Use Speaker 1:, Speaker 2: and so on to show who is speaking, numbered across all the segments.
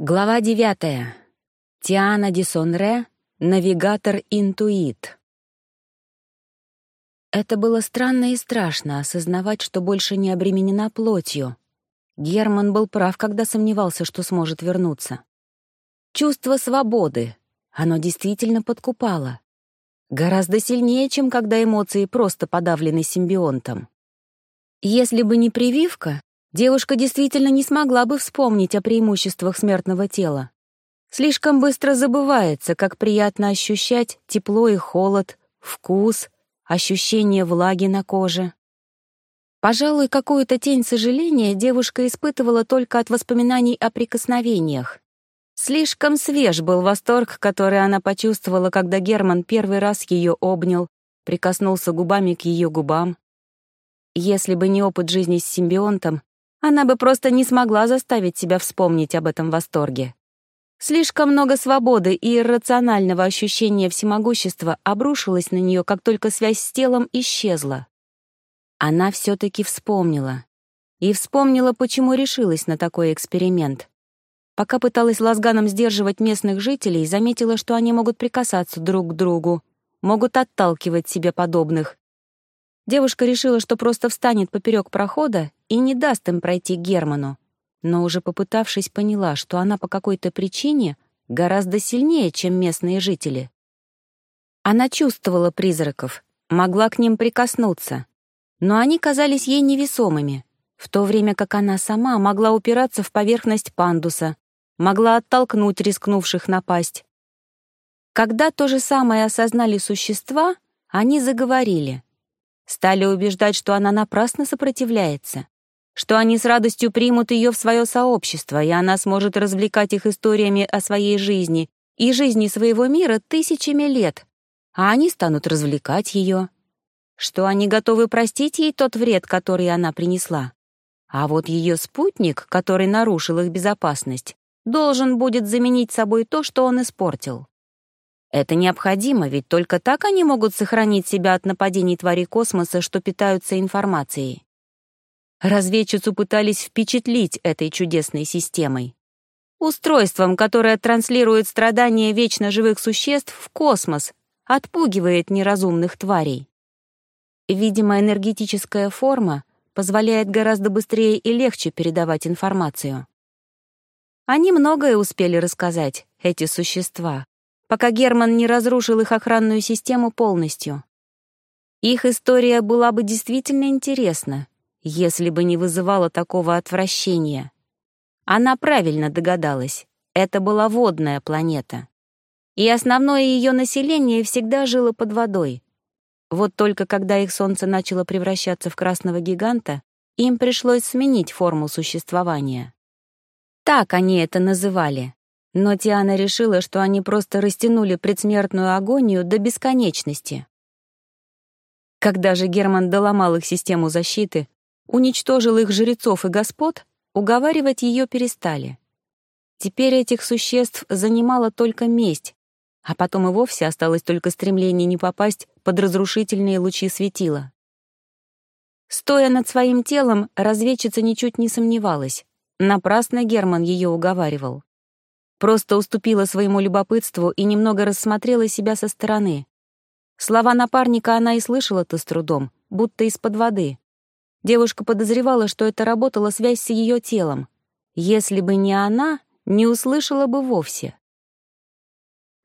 Speaker 1: Глава девятая. Тиана Дисонре, навигатор-интуит. Это было странно и страшно осознавать, что больше не обременена плотью. Герман был прав, когда сомневался, что сможет вернуться. Чувство свободы. Оно действительно подкупало. Гораздо сильнее, чем когда эмоции просто подавлены симбионтом. Если бы не прививка, девушка действительно не смогла бы вспомнить о преимуществах смертного тела. Слишком быстро забывается, как приятно ощущать тепло и холод, вкус, ощущение влаги на коже. Пожалуй, какую-то тень сожаления девушка испытывала только от воспоминаний о прикосновениях. Слишком свеж был восторг, который она почувствовала, когда Герман первый раз ее обнял, прикоснулся губами к ее губам. Если бы не опыт жизни с симбионтом, она бы просто не смогла заставить себя вспомнить об этом восторге. Слишком много свободы и иррационального ощущения всемогущества обрушилось на нее, как только связь с телом исчезла. Она все-таки вспомнила. И вспомнила, почему решилась на такой эксперимент. Пока пыталась лазганом сдерживать местных жителей, заметила, что они могут прикасаться друг к другу, могут отталкивать себе подобных, Девушка решила, что просто встанет поперек прохода и не даст им пройти Герману. Но уже попытавшись, поняла, что она по какой-то причине гораздо сильнее, чем местные жители. Она чувствовала призраков, могла к ним прикоснуться, но они казались ей невесомыми, в то время как она сама могла упираться в поверхность пандуса, могла оттолкнуть рискнувших напасть. Когда то же самое осознали существа, они заговорили — Стали убеждать, что она напрасно сопротивляется, что они с радостью примут ее в свое сообщество, и она сможет развлекать их историями о своей жизни и жизни своего мира тысячами лет, а они станут развлекать ее, что они готовы простить ей тот вред, который она принесла. А вот ее спутник, который нарушил их безопасность, должен будет заменить собой то, что он испортил. Это необходимо, ведь только так они могут сохранить себя от нападений тварей космоса, что питаются информацией. Разведчицу пытались впечатлить этой чудесной системой. Устройством, которое транслирует страдания вечно живых существ в космос, отпугивает неразумных тварей. Видимо, энергетическая форма позволяет гораздо быстрее и легче передавать информацию. Они многое успели рассказать, эти существа, пока Герман не разрушил их охранную систему полностью. Их история была бы действительно интересна, если бы не вызывала такого отвращения. Она правильно догадалась, это была водная планета. И основное ее население всегда жило под водой. Вот только когда их солнце начало превращаться в красного гиганта, им пришлось сменить форму существования. Так они это называли но Тиана решила, что они просто растянули предсмертную агонию до бесконечности. Когда же Герман доломал их систему защиты, уничтожил их жрецов и господ, уговаривать ее перестали. Теперь этих существ занимала только месть, а потом и вовсе осталось только стремление не попасть под разрушительные лучи светила. Стоя над своим телом, разведчица ничуть не сомневалась. Напрасно Герман ее уговаривал. Просто уступила своему любопытству и немного рассмотрела себя со стороны. Слова напарника она и слышала-то с трудом, будто из-под воды. Девушка подозревала, что это работала связь с ее телом. Если бы не она, не услышала бы вовсе.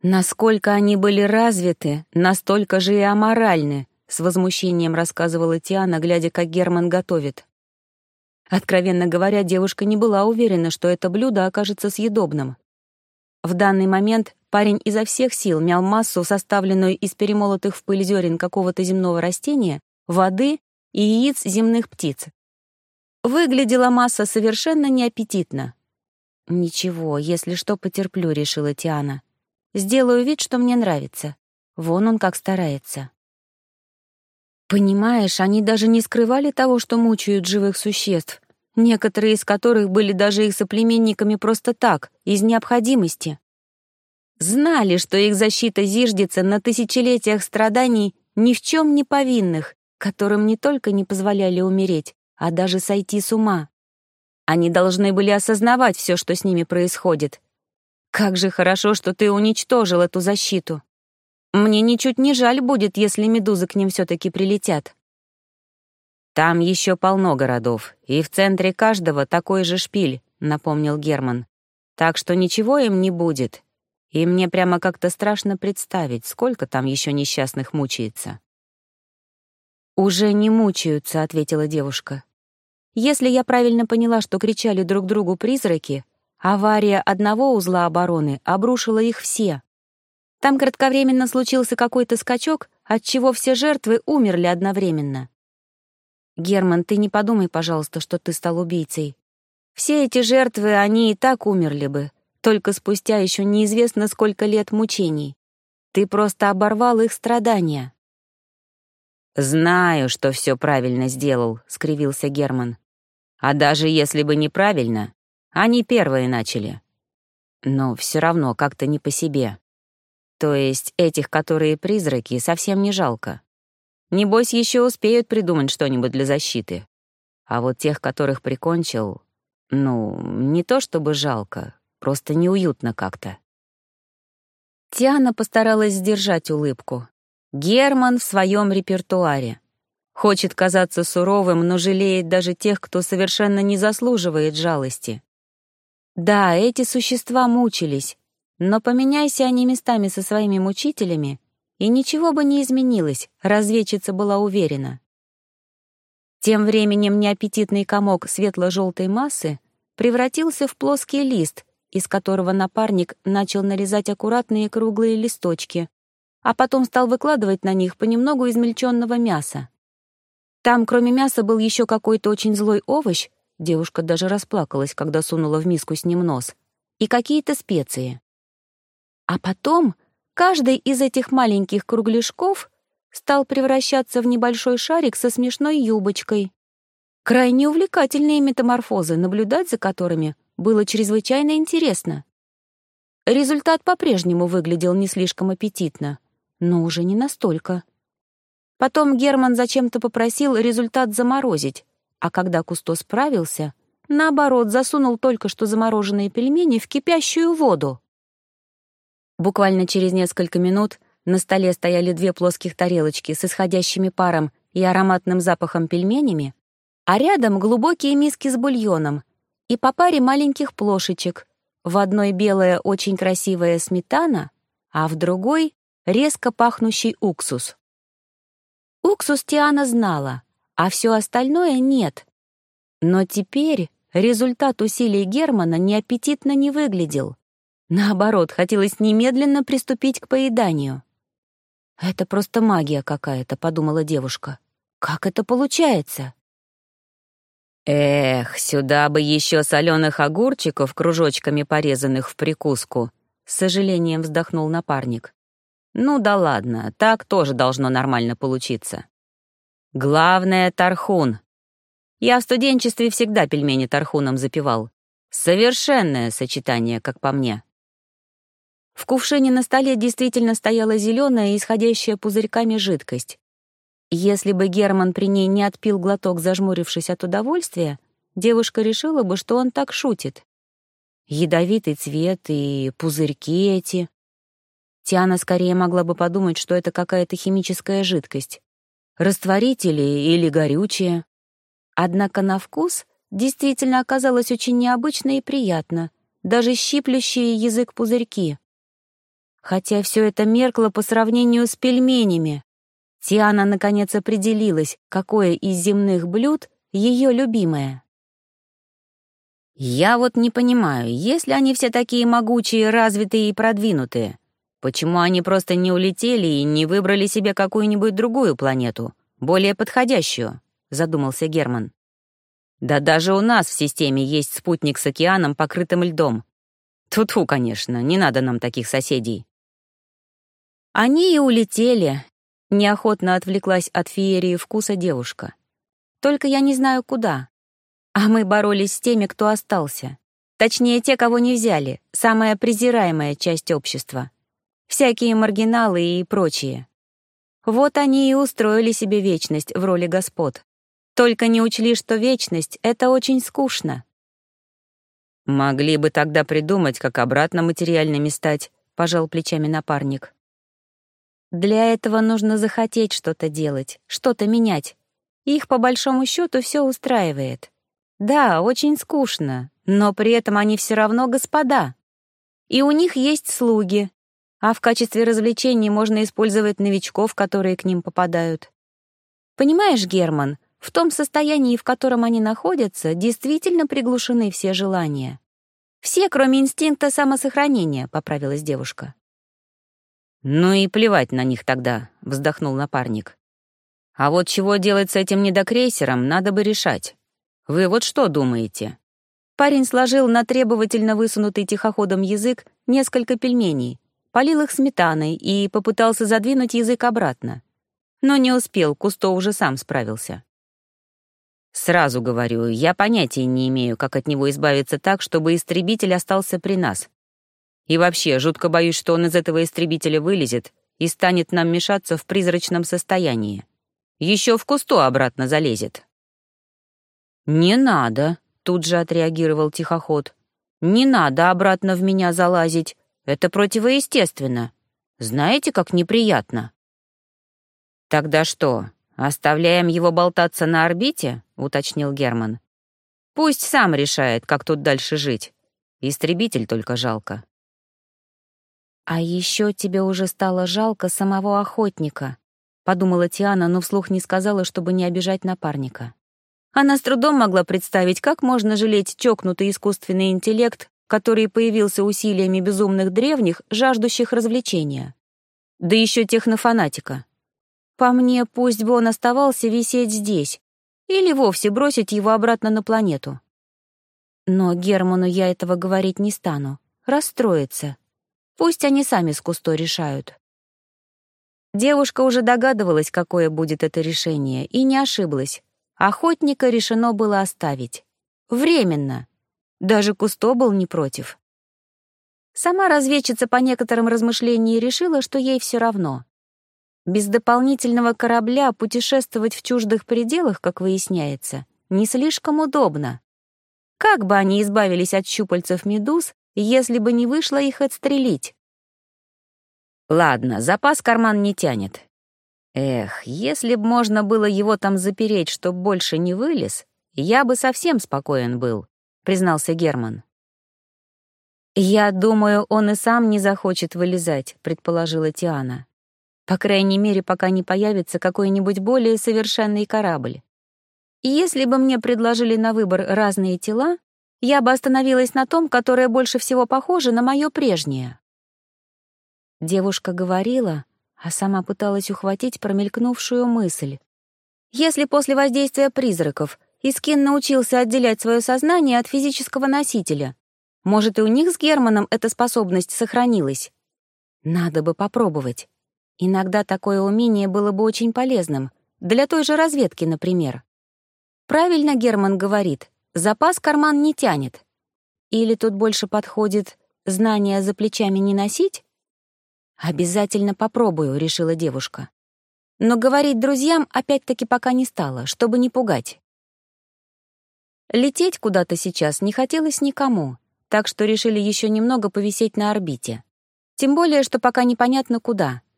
Speaker 1: Насколько они были развиты, настолько же и аморальны, с возмущением рассказывала Тиана, глядя, как Герман готовит. Откровенно говоря, девушка не была уверена, что это блюдо окажется съедобным. В данный момент парень изо всех сил мял массу, составленную из перемолотых в пыль зерен какого-то земного растения, воды и яиц земных птиц. Выглядела масса совершенно неаппетитно. «Ничего, если что, потерплю», — решила Тиана. «Сделаю вид, что мне нравится. Вон он как старается». Понимаешь, они даже не скрывали того, что мучают живых существ, некоторые из которых были даже их соплеменниками просто так, из необходимости. Знали, что их защита зиждется на тысячелетиях страданий ни в чем не повинных, которым не только не позволяли умереть, а даже сойти с ума. Они должны были осознавать все, что с ними происходит. Как же хорошо, что ты уничтожил эту защиту. Мне ничуть не жаль будет, если медузы к ним все-таки прилетят. Там еще полно городов, и в центре каждого такой же шпиль, напомнил Герман. Так что ничего им не будет. И мне прямо как-то страшно представить, сколько там еще несчастных мучается. «Уже не мучаются», — ответила девушка. «Если я правильно поняла, что кричали друг другу призраки, авария одного узла обороны обрушила их все. Там кратковременно случился какой-то скачок, от чего все жертвы умерли одновременно. Герман, ты не подумай, пожалуйста, что ты стал убийцей. Все эти жертвы, они и так умерли бы, только спустя еще неизвестно сколько лет мучений. Ты просто оборвал их страдания. «Знаю, что все правильно сделал», — скривился Герман. «А даже если бы неправильно, они первые начали. Но все равно как-то не по себе. То есть этих, которые призраки, совсем не жалко. Небось, еще успеют придумать что-нибудь для защиты. А вот тех, которых прикончил, ну, не то чтобы жалко, просто неуютно как-то. Тиана постаралась сдержать улыбку. Герман в своем репертуаре. Хочет казаться суровым, но жалеет даже тех, кто совершенно не заслуживает жалости. Да, эти существа мучились, но поменяйся они местами со своими мучителями, и ничего бы не изменилось, разведчица была уверена. Тем временем неаппетитный комок светло-желтой массы превратился в плоский лист, из которого напарник начал нарезать аккуратные круглые листочки, а потом стал выкладывать на них понемногу измельченного мяса. Там, кроме мяса, был еще какой-то очень злой овощ, девушка даже расплакалась, когда сунула в миску с ним нос, и какие-то специи. А потом каждый из этих маленьких кругляшков стал превращаться в небольшой шарик со смешной юбочкой. Крайне увлекательные метаморфозы, наблюдать за которыми было чрезвычайно интересно. Результат по-прежнему выглядел не слишком аппетитно но уже не настолько. Потом Герман зачем-то попросил результат заморозить, а когда Кусто справился, наоборот, засунул только что замороженные пельмени в кипящую воду. Буквально через несколько минут на столе стояли две плоских тарелочки с исходящими паром и ароматным запахом пельменями, а рядом глубокие миски с бульоном и по паре маленьких плошечек. В одной белая очень красивая сметана, а в другой резко пахнущий уксус. Уксус Тиана знала, а все остальное нет. Но теперь результат усилий Германа неаппетитно не выглядел. Наоборот, хотелось немедленно приступить к поеданию. «Это просто магия какая-то», — подумала девушка. «Как это получается?» «Эх, сюда бы еще соленых огурчиков, кружочками порезанных в прикуску», — с сожалением вздохнул напарник. Ну да ладно, так тоже должно нормально получиться. Главное — тархун. Я в студенчестве всегда пельмени тархуном запивал. Совершенное сочетание, как по мне. В кувшине на столе действительно стояла зеленая, исходящая пузырьками жидкость. Если бы Герман при ней не отпил глоток, зажмурившись от удовольствия, девушка решила бы, что он так шутит. Ядовитый цвет и пузырьки эти. Тиана скорее могла бы подумать, что это какая-то химическая жидкость. Растворители или горючее. Однако на вкус действительно оказалось очень необычно и приятно, даже щиплющие язык пузырьки. Хотя все это меркло по сравнению с пельменями. Тиана наконец определилась, какое из земных блюд ее любимое. «Я вот не понимаю, если они все такие могучие, развитые и продвинутые, Почему они просто не улетели и не выбрали себе какую-нибудь другую планету, более подходящую? Задумался Герман. Да даже у нас в системе есть спутник с океаном, покрытым льдом. Тут-фу, конечно, не надо нам таких соседей. Они и улетели. Неохотно отвлеклась от феерии вкуса девушка. Только я не знаю, куда. А мы боролись с теми, кто остался. Точнее, те, кого не взяли, самая презираемая часть общества всякие маргиналы и прочие. Вот они и устроили себе вечность в роли господ. Только не учли, что вечность — это очень скучно. «Могли бы тогда придумать, как обратно материальными стать», — пожал плечами напарник. «Для этого нужно захотеть что-то делать, что-то менять. Их, по большому счету, все устраивает. Да, очень скучно, но при этом они все равно господа. И у них есть слуги, а в качестве развлечений можно использовать новичков, которые к ним попадают. Понимаешь, Герман, в том состоянии, в котором они находятся, действительно приглушены все желания. Все, кроме инстинкта самосохранения, поправилась девушка. «Ну и плевать на них тогда», — вздохнул напарник. «А вот чего делать с этим недокрейсером, надо бы решать. Вы вот что думаете?» Парень сложил на требовательно высунутый тихоходом язык несколько пельменей, полил их сметаной и попытался задвинуть язык обратно. Но не успел, Кусто уже сам справился. Сразу говорю, я понятия не имею, как от него избавиться так, чтобы истребитель остался при нас. И вообще, жутко боюсь, что он из этого истребителя вылезет и станет нам мешаться в призрачном состоянии. Еще в кусту обратно залезет. «Не надо», — тут же отреагировал тихоход. «Не надо обратно в меня залазить. Это противоестественно. Знаете, как неприятно?» «Тогда что, «Оставляем его болтаться на орбите?» — уточнил Герман. «Пусть сам решает, как тут дальше жить. Истребитель только жалко». «А еще тебе уже стало жалко самого охотника», — подумала Тиана, но вслух не сказала, чтобы не обижать напарника. Она с трудом могла представить, как можно жалеть чокнутый искусственный интеллект, который появился усилиями безумных древних, жаждущих развлечения. Да еще технофанатика. По мне, пусть бы он оставался висеть здесь, или вовсе бросить его обратно на планету. Но Герману я этого говорить не стану. Расстроится. Пусть они сами с Кусто решают. Девушка уже догадывалась, какое будет это решение, и не ошиблась. Охотника решено было оставить. Временно. Даже Кусто был не против. Сама разведчица по некоторым размышлениям решила, что ей все равно. Без дополнительного корабля путешествовать в чуждых пределах, как выясняется, не слишком удобно. Как бы они избавились от щупальцев медуз, если бы не вышло их отстрелить? Ладно, запас карман не тянет. Эх, если б можно было его там запереть, чтоб больше не вылез, я бы совсем спокоен был, признался Герман. «Я думаю, он и сам не захочет вылезать», — предположила Тиана. По крайней мере, пока не появится какой-нибудь более совершенный корабль. И если бы мне предложили на выбор разные тела, я бы остановилась на том, которое больше всего похоже на мое прежнее. Девушка говорила, а сама пыталась ухватить промелькнувшую мысль. Если после воздействия призраков Искин научился отделять свое сознание от физического носителя, может, и у них с Германом эта способность сохранилась? Надо бы попробовать. Иногда такое умение было бы очень полезным, для той же разведки, например. Правильно Герман говорит, запас карман не тянет. Или тут больше подходит знания за плечами не носить? Обязательно попробую, решила девушка. Но говорить друзьям опять-таки пока не стала, чтобы не пугать. Лететь куда-то сейчас не хотелось никому, так что решили еще немного повисеть на орбите. Тем более, что пока непонятно куда —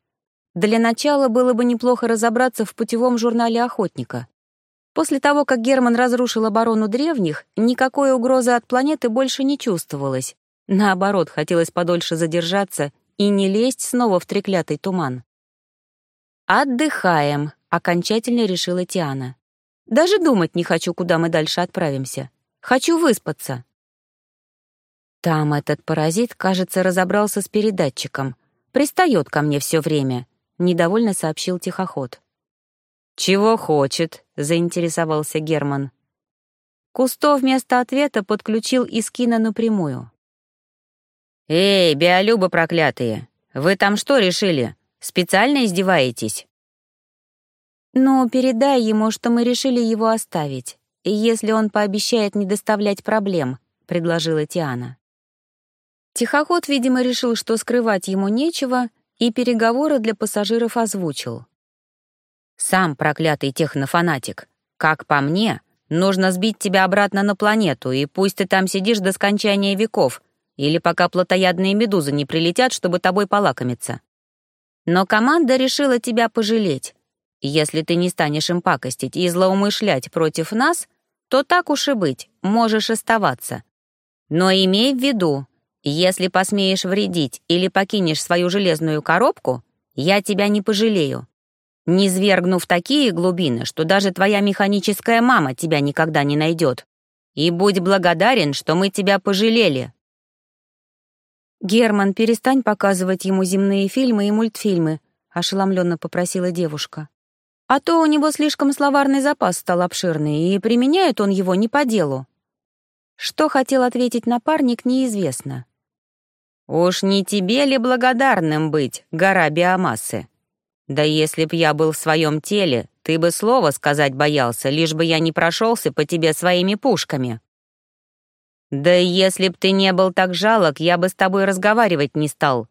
Speaker 1: для начала было бы неплохо разобраться в путевом журнале охотника. После того, как Герман разрушил оборону древних, никакой угрозы от планеты больше не чувствовалось. Наоборот, хотелось подольше задержаться и не лезть снова в треклятый туман. «Отдыхаем», — окончательно решила Тиана. «Даже думать не хочу, куда мы дальше отправимся. Хочу выспаться». Там этот паразит, кажется, разобрался с передатчиком. Пристает ко мне все время. — недовольно сообщил тихоход. «Чего хочет?» — заинтересовался Герман. Кусто вместо ответа подключил Искина напрямую. «Эй, биолюбы проклятые, вы там что решили? Специально издеваетесь?» «Ну, передай ему, что мы решили его оставить, если он пообещает не доставлять проблем», — предложила Тиана. Тихоход, видимо, решил, что скрывать ему нечего, и переговоры для пассажиров озвучил. «Сам проклятый технофанатик. Как по мне, Нужно сбить тебя обратно на планету, и пусть ты там сидишь до скончания веков, или пока плотоядные медузы не прилетят, чтобы тобой полакомиться. Но команда решила тебя пожалеть. Если ты не станешь им пакостить и злоумышлять против нас, то так уж и быть, можешь оставаться. Но имей в виду, если посмеешь вредить или покинешь свою железную коробку, я тебя не пожалею. Не свергнув такие глубины, что даже твоя механическая мама тебя никогда не найдет. И будь благодарен, что мы тебя пожалели. «Герман, перестань показывать ему земные фильмы и мультфильмы», — ошеломленно попросила девушка. «А то у него слишком словарный запас стал обширный, и применяет он его не по делу». Что хотел ответить напарник, неизвестно. «Уж не тебе ли благодарным быть, гора биомассы? Да если б я был в своем теле, ты бы слова сказать боялся, лишь бы я не прошелся по тебе своими пушками». «Да если б ты не был так жалок, я бы с тобой разговаривать не стал.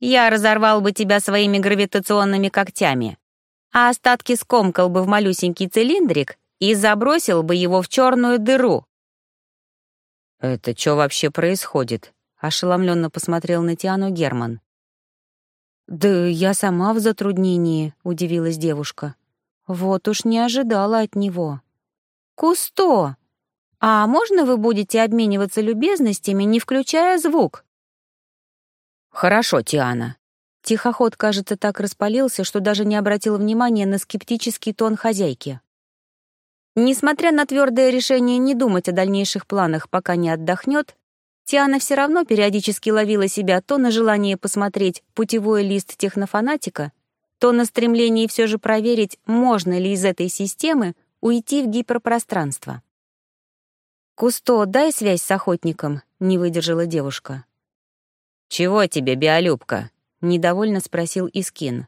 Speaker 1: Я разорвал бы тебя своими гравитационными когтями, а остатки скомкал бы в малюсенький цилиндрик и забросил бы его в черную дыру». «Это что вообще происходит?» — ошеломленно посмотрел на Тиану Герман. «Да я сама в затруднении», — удивилась девушка. «Вот уж не ожидала от него». «Кусто!» «А можно вы будете обмениваться любезностями, не включая звук?» «Хорошо, Тиана». Тихоход, кажется, так распалился, что даже не обратил внимания на скептический тон хозяйки. Несмотря на твердое решение не думать о дальнейших планах, пока не отдохнет, Тиана все равно периодически ловила себя то на желание посмотреть путевой лист технофанатика, то на стремлении все же проверить, можно ли из этой системы уйти в гиперпространство. «Кусто, дай связь с охотником», — не выдержала девушка. «Чего тебе, биолюбка?» — недовольно спросил Искин.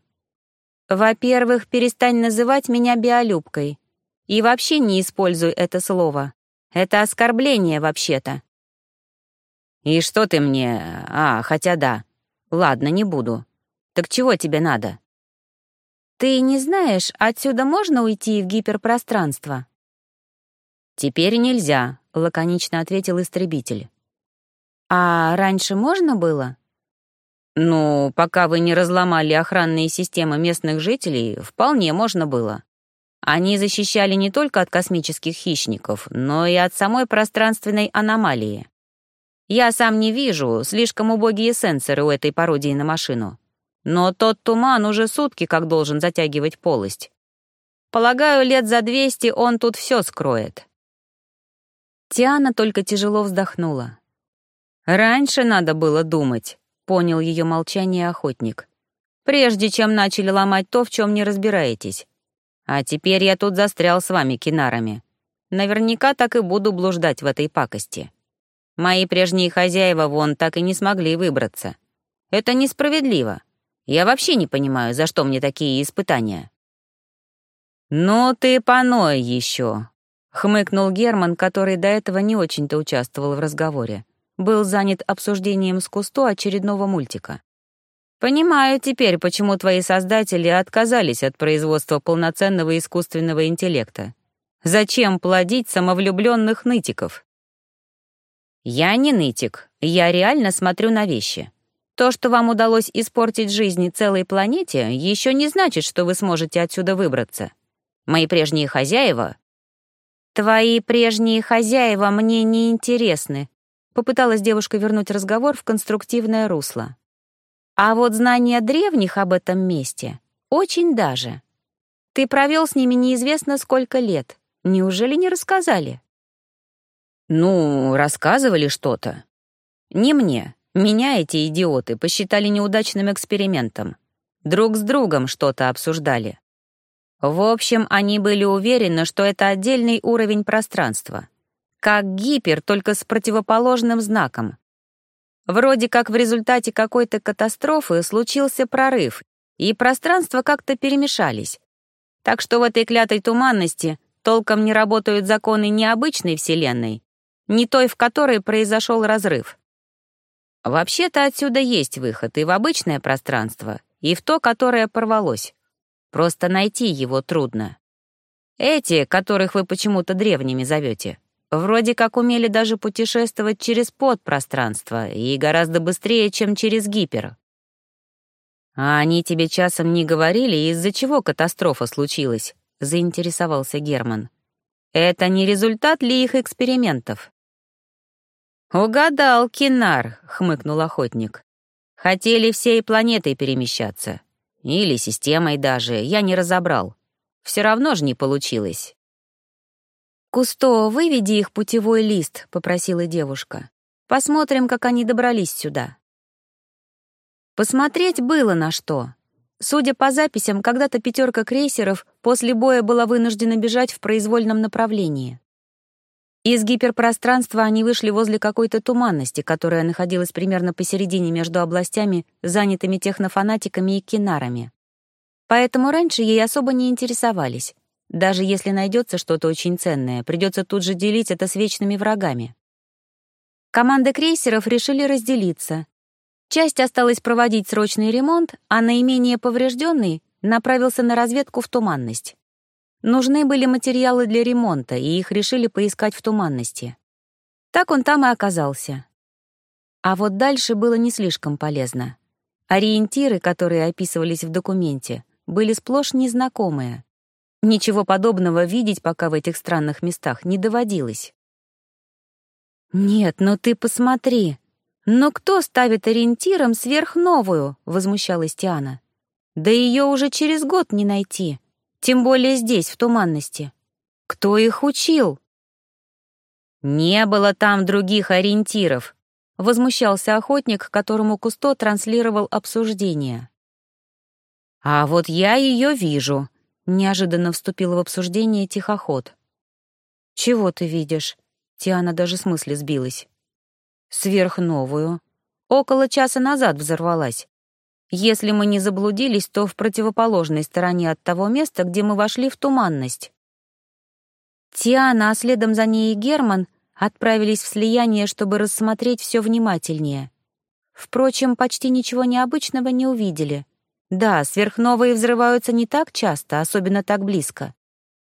Speaker 1: «Во-первых, перестань называть меня биолюбкой. И вообще не используй это слово. Это оскорбление, вообще-то». «И что ты мне... А, хотя да. Ладно, не буду. Так чего тебе надо?» «Ты не знаешь, отсюда можно уйти в гиперпространство?» «Теперь нельзя», — лаконично ответил истребитель. «А раньше можно было?» «Ну, пока вы не разломали охранные системы местных жителей, вполне можно было. Они защищали не только от космических хищников, но и от самой пространственной аномалии. Я сам не вижу, слишком убогие сенсоры у этой пародии на машину. Но тот туман уже сутки как должен затягивать полость. Полагаю, лет за двести он тут все скроет. Тиана только тяжело вздохнула. «Раньше надо было думать», — понял ее молчание охотник. «Прежде чем начали ломать то, в чем не разбираетесь. А теперь я тут застрял с вами кинарами. Наверняка так и буду блуждать в этой пакости. Мои прежние хозяева вон так и не смогли выбраться. Это несправедливо. Я вообще не понимаю, за что мне такие испытания». «Ну ты паной еще», Хмыкнул Герман, который до этого не очень-то участвовал в разговоре. Был занят обсуждением с Кусто очередного мультика. «Понимаю теперь, почему твои создатели отказались от производства полноценного искусственного интеллекта. Зачем плодить самовлюбленных нытиков?» «Я не нытик, я реально смотрю на вещи. То, что вам удалось испортить жизнь целой планете, еще не значит, что вы сможете отсюда выбраться. Мои прежние хозяева «Твои прежние хозяева мне не интересны», — попыталась девушка вернуть разговор в конструктивное русло. «А вот знание древних об этом месте очень даже. Ты провел с ними неизвестно сколько лет. Неужели не рассказали?» «Ну, рассказывали что-то. Не мне. Меня эти идиоты посчитали неудачным экспериментом. Друг с другом что-то обсуждали. В общем, они были уверены, что это отдельный уровень пространства. Как гипер, только с противоположным знаком. Вроде как в результате какой-то катастрофы случился прорыв, и пространства как-то перемешались. Так что в этой клятой туманности толком не работают законы необычной Вселенной, не той, в которой произошел разрыв. Вообще-то отсюда есть выход и в обычное пространство, и в то, которое порвалось. Просто найти его трудно. Эти, которых вы почему-то древними зовете, вроде как умели даже путешествовать через подпространство и гораздо быстрее, чем через гипер. А они тебе часом не говорили, из-за чего катастрофа случилась? Заинтересовался Герман. Это не результат ли их экспериментов? «Угадал, Кинар», — хмыкнул охотник. «Хотели всей планетой перемещаться. Или системой даже, я не разобрал. Все равно же не получилось. «Кусто, выведи их путевой лист», — попросила девушка. «Посмотрим, как они добрались сюда». Посмотреть было на что. Судя по записям, когда-то пятерка крейсеров после боя была вынуждена бежать в произвольном направлении. Из гиперпространства они вышли возле какой-то туманности, которая находилась примерно посередине между областями, занятыми технофанатиками и кинарами. Поэтому раньше ей особо не интересовались. Даже если найдется что-то очень ценное, придется тут же делить это с вечными врагами. Команды крейсеров решили разделиться. Часть осталась проводить срочный ремонт, а наименее поврежденный направился на разведку в туманность. Нужны были материалы для ремонта, и их решили поискать в туманности. Так он там и оказался. А вот дальше было не слишком полезно. Ориентиры, которые описывались в документе, были сплошь незнакомые. Ничего подобного видеть пока в этих странных местах не доводилось. «Нет, ну ты посмотри! Но кто ставит ориентиром сверхновую?» — возмущалась Тиана. «Да ее уже через год не найти, тем более здесь, в туманности. Кто их учил?» «Не было там других ориентиров», — возмущался охотник, которому Кусто транслировал обсуждение. «А вот я ее вижу», — неожиданно вступила в обсуждение тихоход. «Чего ты видишь?» — Тиана даже с мысли сбилась. «Сверхновую. Около часа назад взорвалась. Если мы не заблудились, то в противоположной стороне от того места, где мы вошли в туманность». Тиана, а следом за ней и Герман отправились в слияние, чтобы рассмотреть все внимательнее. Впрочем, почти ничего необычного не увидели — да, сверхновые взрываются не так часто, особенно так близко.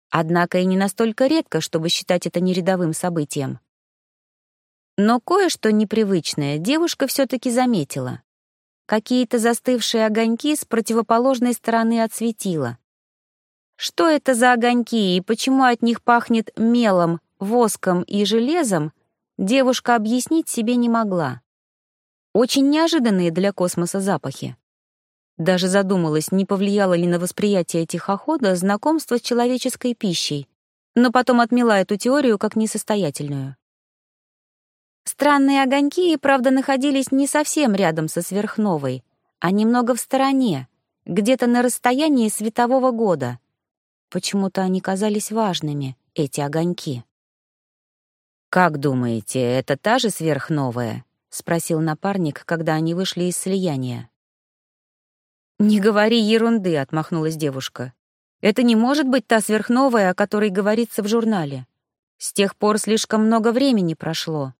Speaker 1: Однако и не настолько редко, чтобы считать это нерядовым событием. Но кое-что непривычное девушка все-таки заметила. Какие-то застывшие огоньки с противоположной стороны от светила. Что это за огоньки и почему от них пахнет мелом, воском и железом, девушка объяснить себе не могла. Очень неожиданные для космоса запахи. Даже задумалась, не повлияло ли на восприятие тихохода знакомство с человеческой пищей, но потом отмела эту теорию как несостоятельную. Странные огоньки, правда, находились не совсем рядом со сверхновой, а немного в стороне, где-то на расстоянии светового года. Почему-то они казались важными, эти огоньки. «Как думаете, это та же сверхновая?» — спросил напарник, когда они вышли из слияния. «Не говори ерунды», — отмахнулась девушка. «Это не может быть та сверхновая, о которой говорится в журнале. С тех пор слишком много времени прошло.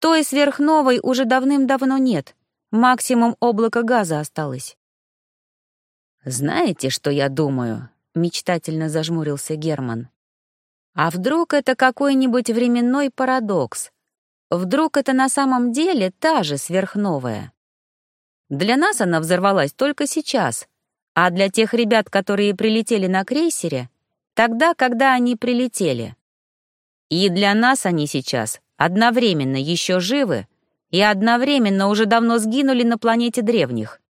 Speaker 1: Той сверхновой уже давным-давно нет. Максимум облака газа осталось». «Знаете, что я думаю?» — мечтательно зажмурился Герман. «А вдруг это какой-нибудь временной парадокс? Вдруг это на самом деле та же сверхновая?» Для нас она взорвалась только сейчас, а для тех ребят, которые прилетели на крейсере, тогда, когда они прилетели. И для нас они сейчас одновременно еще живы и одновременно уже давно сгинули на планете древних.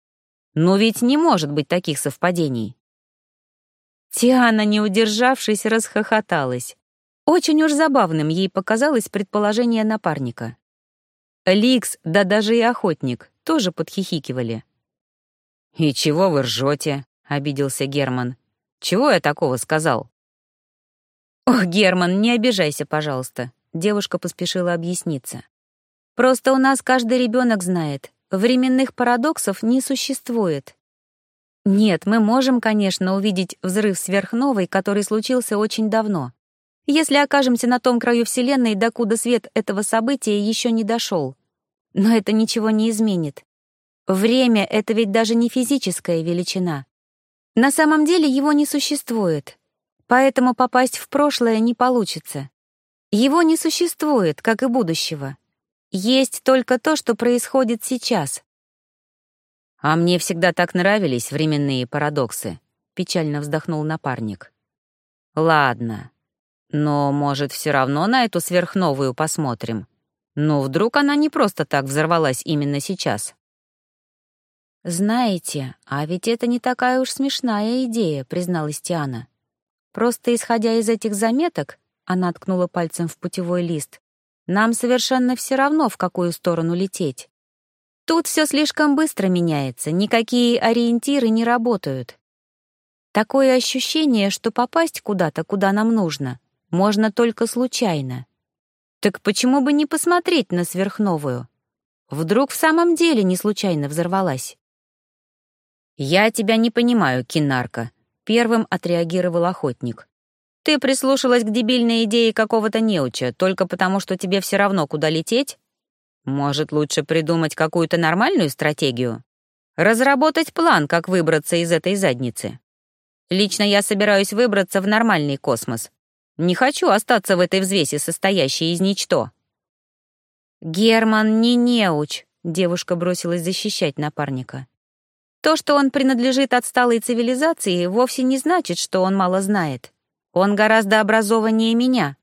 Speaker 1: Но ведь не может быть таких совпадений. Тиана, не удержавшись, расхохоталась. Очень уж забавным ей показалось предположение напарника. Ликс, да даже и охотник, тоже подхихикивали. «И чего вы ржете?» — обиделся Герман. «Чего я такого сказал?» «Ох, Герман, не обижайся, пожалуйста», — девушка поспешила объясниться. «Просто у нас каждый ребенок знает, временных парадоксов не существует. Нет, мы можем, конечно, увидеть взрыв сверхновой, который случился очень давно. Если окажемся на том краю Вселенной, докуда свет этого события еще не дошел. Но это ничего не изменит. Время — это ведь даже не физическая величина. На самом деле его не существует. поэтому попасть в прошлое не получится. Его не существует, как и будущего. Есть только то, что происходит сейчас.
Speaker 2: А мне всегда так нравились временные парадоксы, печально вздохнул напарник. Ладно, но, может, все равно на эту сверхновую посмотрим. Но вдруг она не просто так взорвалась именно сейчас.
Speaker 1: «Знаете, а ведь это не такая уж смешная идея», — призналась Тиана. «Просто исходя из этих заметок, — она ткнула пальцем в путевой лист, — нам совершенно все равно, в какую сторону лететь. Тут все слишком быстро меняется, никакие ориентиры не работают. Такое ощущение, что попасть куда-то, куда нам нужно, можно только случайно. Так почему бы не посмотреть на сверхновую? Вдруг в самом деле не случайно взорвалась?
Speaker 2: «Я тебя не понимаю, кинарка», — первым отреагировал охотник. «Ты прислушалась к дебильной идее какого-то неуча только потому, что тебе все равно, куда лететь? Может, лучше придумать какую-то нормальную стратегию? Разработать план, как выбраться из этой задницы? Лично я собираюсь выбраться в нормальный космос. Не хочу остаться в этой взвеси, состоящей из ничто».
Speaker 1: «Герман не неуч», — девушка бросилась защищать напарника. То, что он принадлежит отсталой цивилизации, вовсе не значит, что он мало знает. Он гораздо образованнее меня.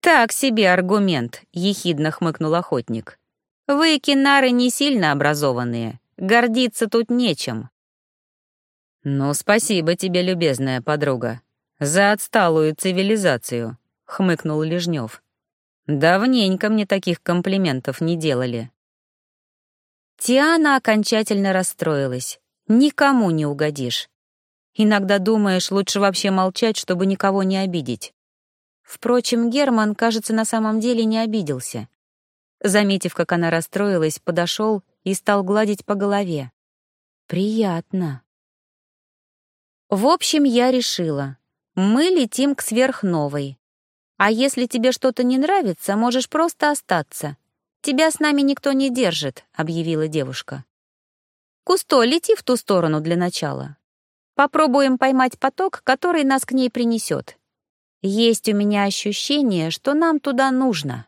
Speaker 2: «Так себе аргумент», — ехидно хмыкнул охотник. «Вы, кинары, не сильно образованные. Гордиться тут нечем». «Ну, спасибо тебе, любезная подруга, за отсталую цивилизацию», — хмыкнул Лежнев. «Давненько мне таких комплиментов не делали».
Speaker 1: Тиана окончательно расстроилась. Никому не угодишь. Иногда думаешь, лучше вообще молчать, чтобы никого не обидеть. Впрочем, Герман, кажется, на самом деле не обиделся. Заметив, как она расстроилась, подошел и стал гладить по голове. Приятно. В общем, я решила. Мы летим к сверхновой. А если тебе что-то не нравится, можешь просто остаться. «Тебя с нами никто не держит», — объявила девушка. «Кусто, лети в ту сторону для начала. Попробуем поймать поток, который нас к ней принесет. Есть у меня ощущение, что нам туда нужно».